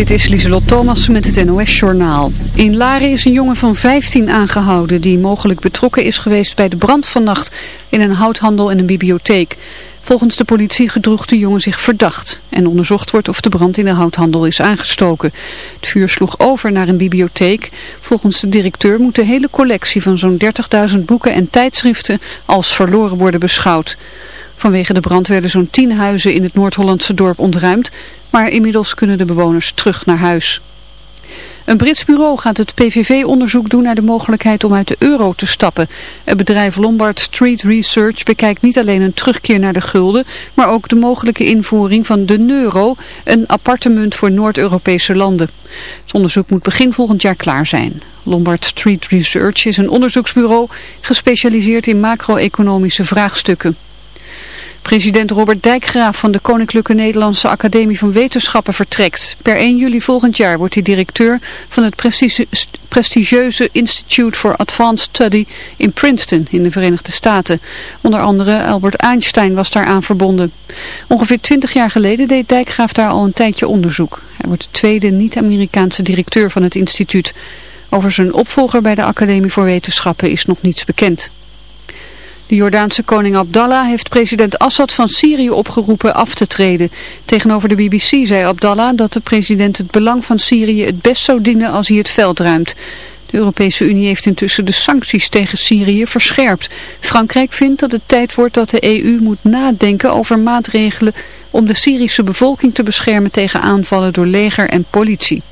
Dit is Lieselot Thomas met het NOS-journaal. In Laren is een jongen van 15 aangehouden die mogelijk betrokken is geweest bij de brand vannacht in een houthandel en een bibliotheek. Volgens de politie gedroeg de jongen zich verdacht en onderzocht wordt of de brand in de houthandel is aangestoken. Het vuur sloeg over naar een bibliotheek. Volgens de directeur moet de hele collectie van zo'n 30.000 boeken en tijdschriften als verloren worden beschouwd. Vanwege de brand werden zo'n 10 huizen in het Noord-Hollandse dorp ontruimd, maar inmiddels kunnen de bewoners terug naar huis. Een Brits bureau gaat het PVV-onderzoek doen naar de mogelijkheid om uit de euro te stappen. Het bedrijf Lombard Street Research bekijkt niet alleen een terugkeer naar de gulden, maar ook de mogelijke invoering van de euro, een aparte munt voor Noord-Europese landen. Het onderzoek moet begin volgend jaar klaar zijn. Lombard Street Research is een onderzoeksbureau gespecialiseerd in macro-economische vraagstukken. President Robert Dijkgraaf van de Koninklijke Nederlandse Academie van Wetenschappen vertrekt. Per 1 juli volgend jaar wordt hij directeur van het prestigieuze Institute for Advanced Study in Princeton in de Verenigde Staten. Onder andere Albert Einstein was daaraan verbonden. Ongeveer 20 jaar geleden deed Dijkgraaf daar al een tijdje onderzoek. Hij wordt de tweede niet-Amerikaanse directeur van het instituut. Over zijn opvolger bij de Academie voor Wetenschappen is nog niets bekend. De Jordaanse koning Abdallah heeft president Assad van Syrië opgeroepen af te treden. Tegenover de BBC zei Abdallah dat de president het belang van Syrië het best zou dienen als hij het veld ruimt. De Europese Unie heeft intussen de sancties tegen Syrië verscherpt. Frankrijk vindt dat het tijd wordt dat de EU moet nadenken over maatregelen om de Syrische bevolking te beschermen tegen aanvallen door leger en politie.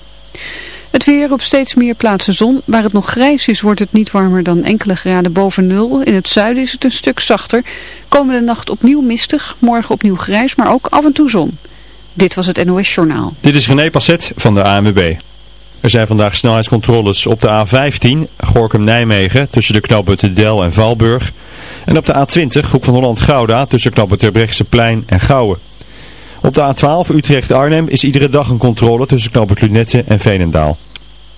Het weer op steeds meer plaatsen zon. Waar het nog grijs is wordt het niet warmer dan enkele graden boven nul. In het zuiden is het een stuk zachter. Komende nacht opnieuw mistig, morgen opnieuw grijs, maar ook af en toe zon. Dit was het NOS Journaal. Dit is René Passet van de ANWB. Er zijn vandaag snelheidscontroles op de A15, Gorkum-Nijmegen, tussen de knooppunten Del en Valburg. En op de A20, Hoek van Holland-Gouda, tussen knooppunt plein en Gouwen. Op de A12 Utrecht-Arnhem is iedere dag een controle tussen knooppunt Lunette en Veenendaal.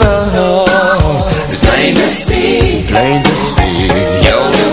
love. It's plain to see. Plain to see. You're the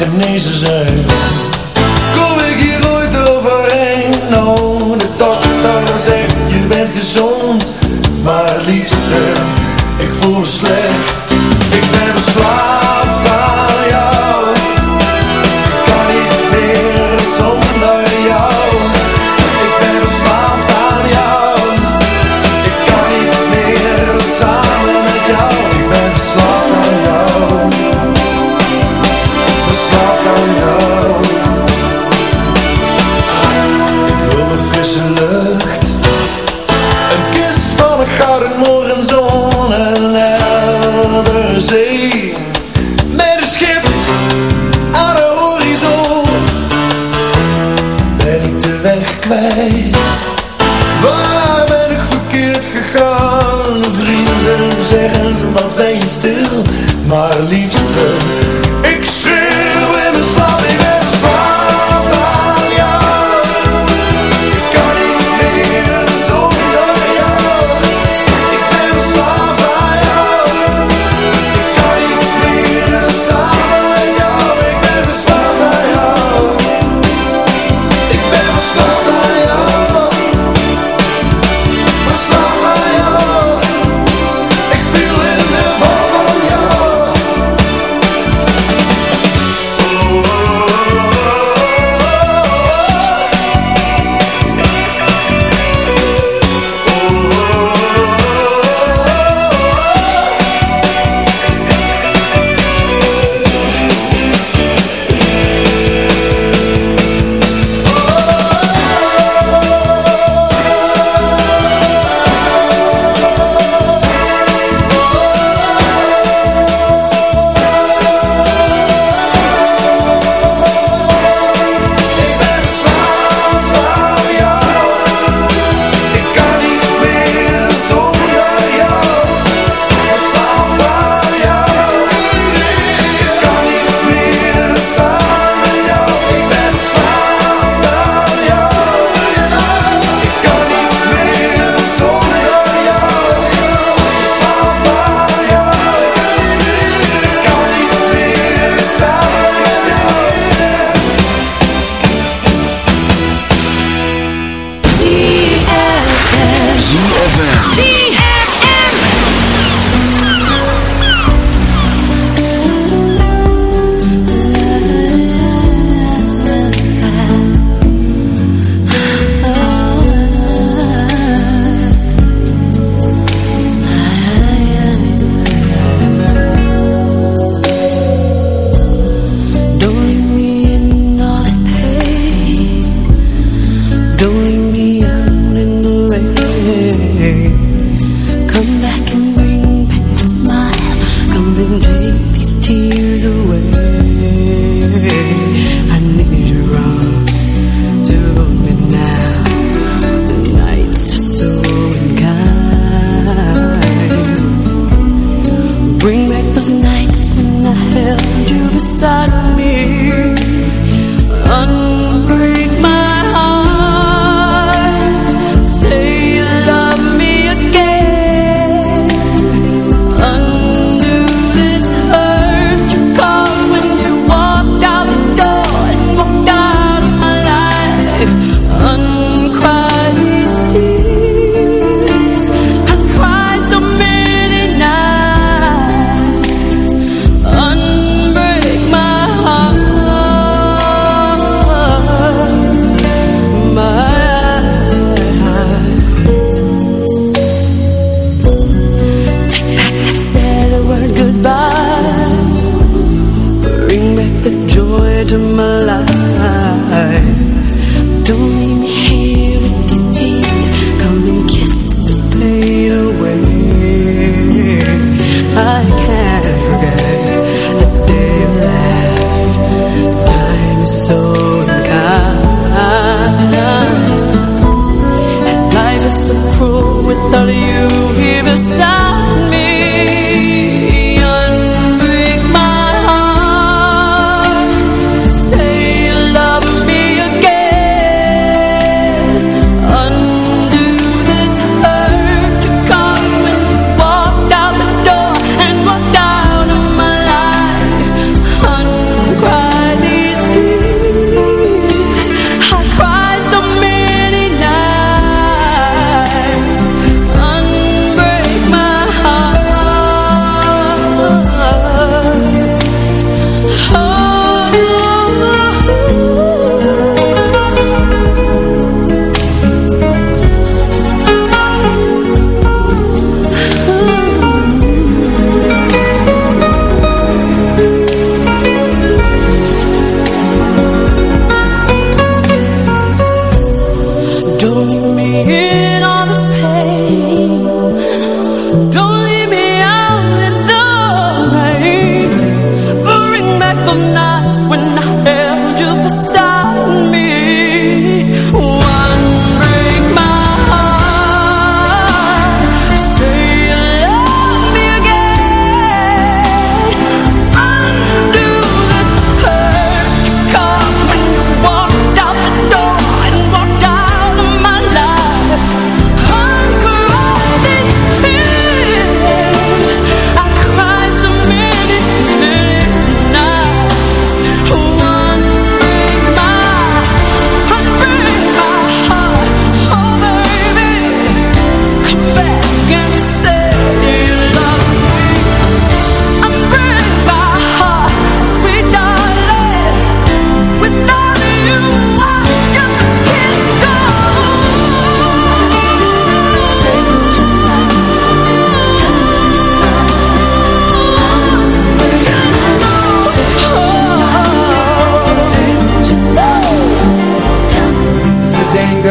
genezen zijn?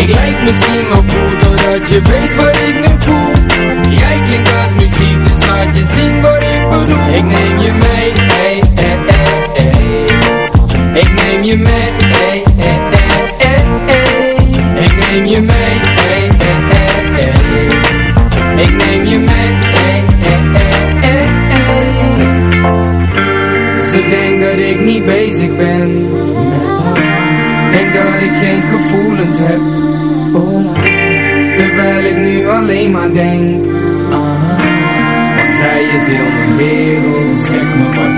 Ik lijk misschien wel cool Doordat je weet wat ik nu voel Jij klinkt als muziek Dus laat je zien wat ik bedoel Ik neem je mee hey, hey, hey, hey. Ik neem je mee hey, hey, hey, hey. Ik neem je mee hey, hey, hey, hey. Ik neem je mee hey, hey, hey, hey, hey. Ze denkt dat ik niet bezig ben Dat ik geen gevoelens heb. Voor haar Terwijl ik nu alleen maar denk. Haar Want zij is heel mijn wereld Zeg me wat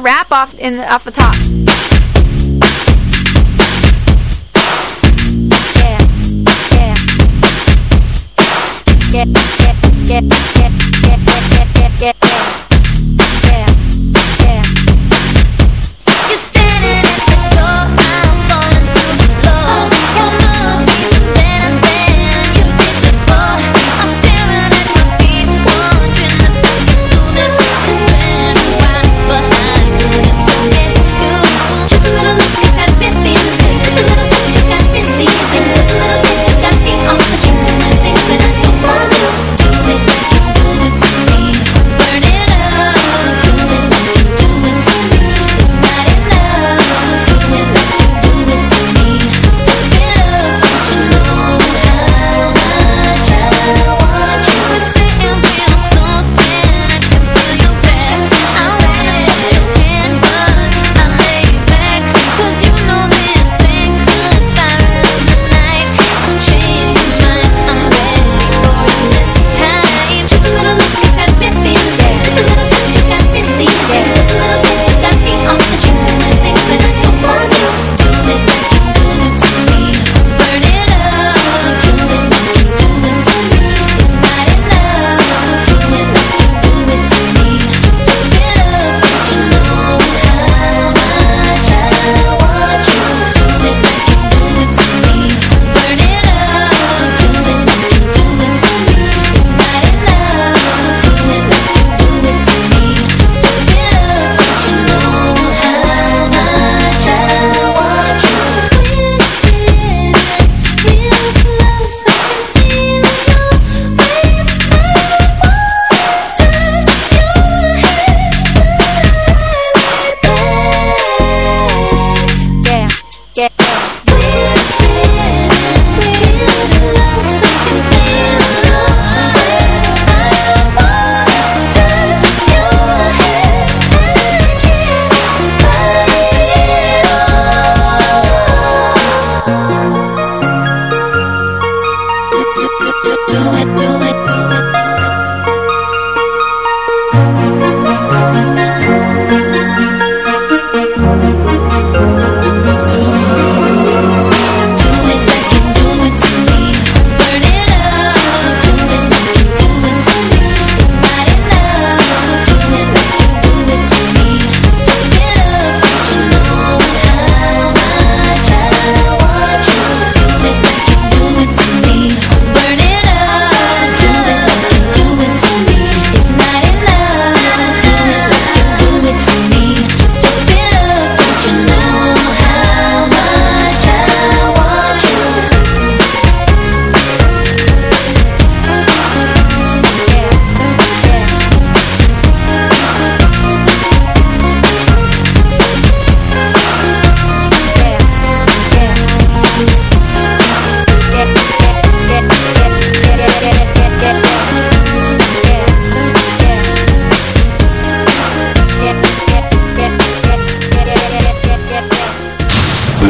rap off in off the top. Yeah, yeah,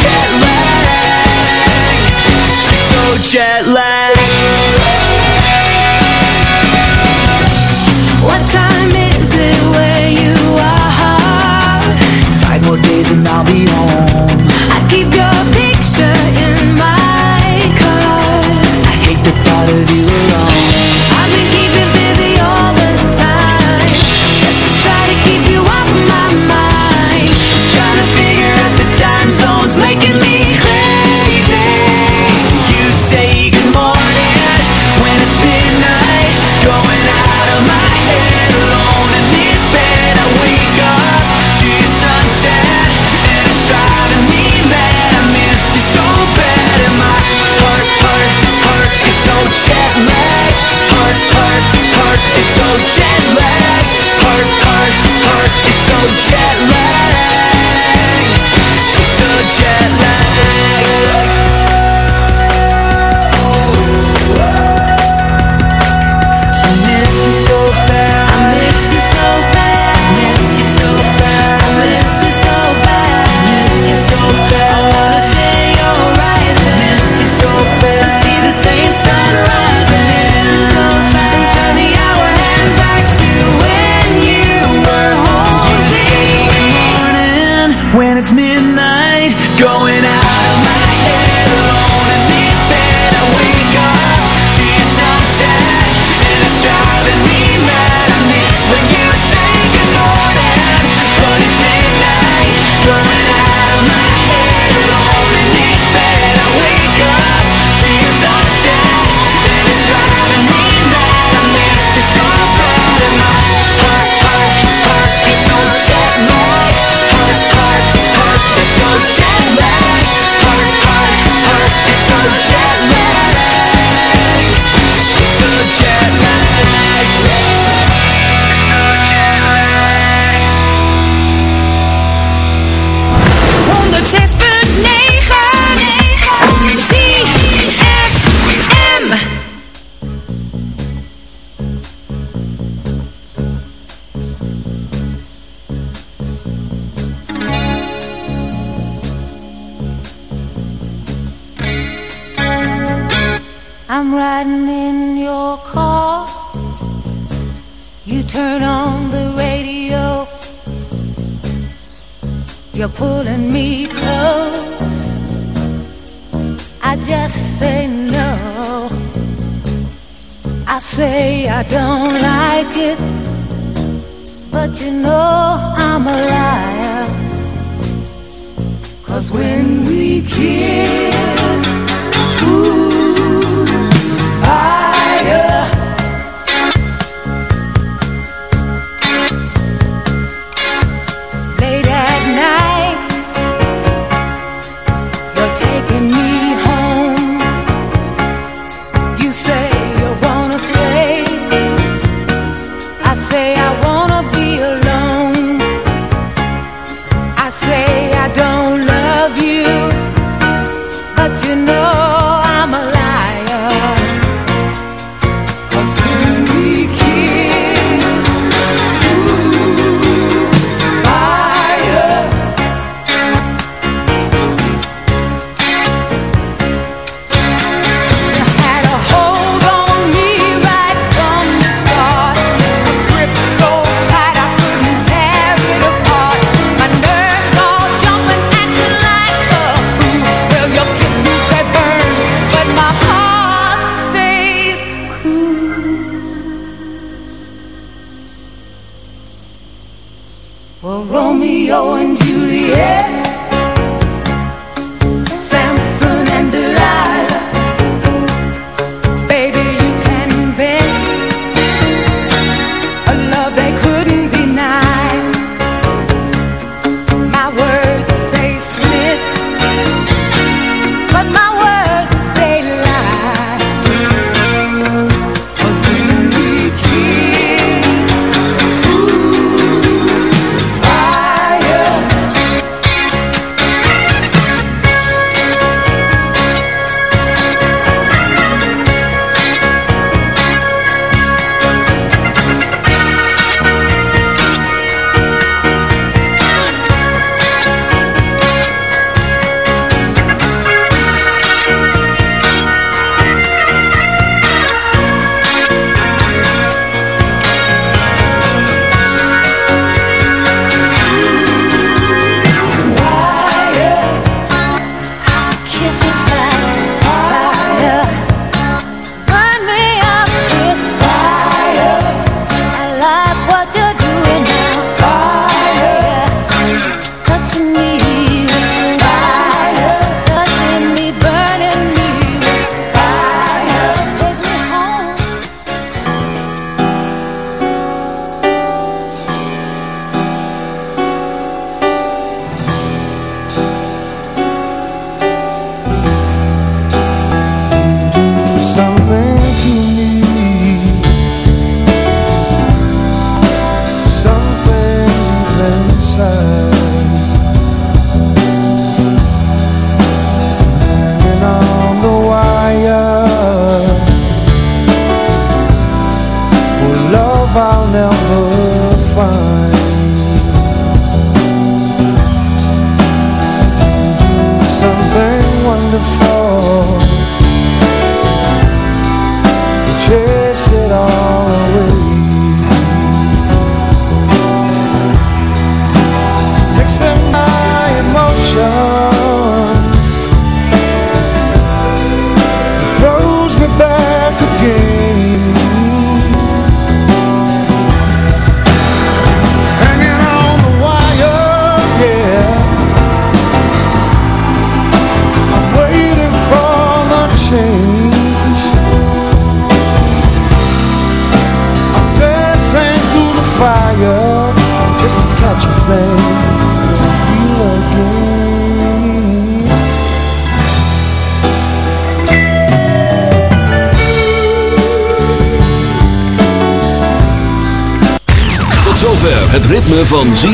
jet lag. So jet lag.